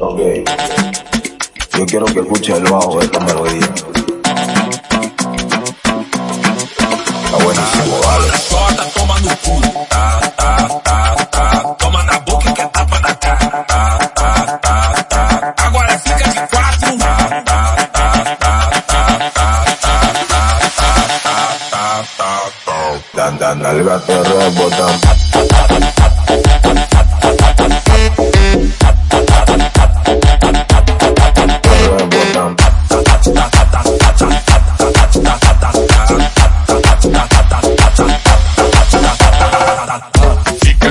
Ok. Yo quiero que escuche el bajo de esta melodía. Está buenísimo, vale. Corta, ta. Toma na boca que tapa na cara. Ta, ta, ta, ta. Ta. Dan, dan.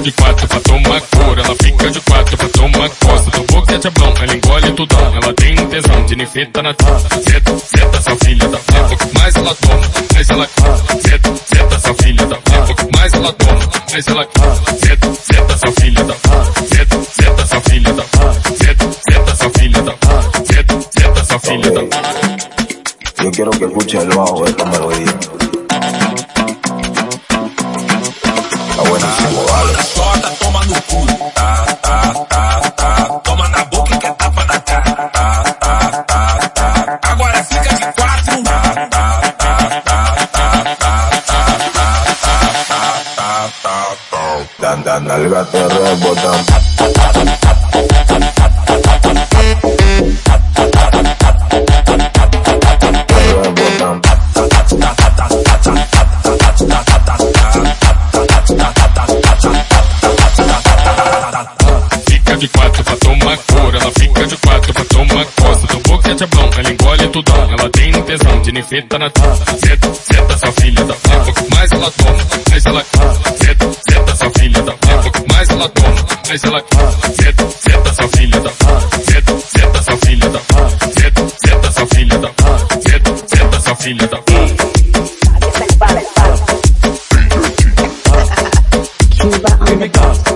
De quatro pra tomar cor, ela fica de quatro pra tomar costa. Do boquete é bom, ela engole tudão. Ela tem tesão de nifeta na Seta, seta, essa filha da puta. Mais ela toma, mais ela Seta, seta, essa filha da puta. Mais ela toma, mais ela Seta, seta, essa filha da Seta, seta, essa filha da Seta, seta, essa filha da Seta, seta, essa filha da Ok. Yo quiero que escuche el bajo de esta melodía. Dan, nalga te rebotan. Fica de quatro pra tomar cor, ela fica de quatro pra tomar costa. Do boquete é bom, ela engole tudão. Ela tem tesão de nifeta na Seta, seta, essa filha da puta. Mais ela toma, mais ela gosta.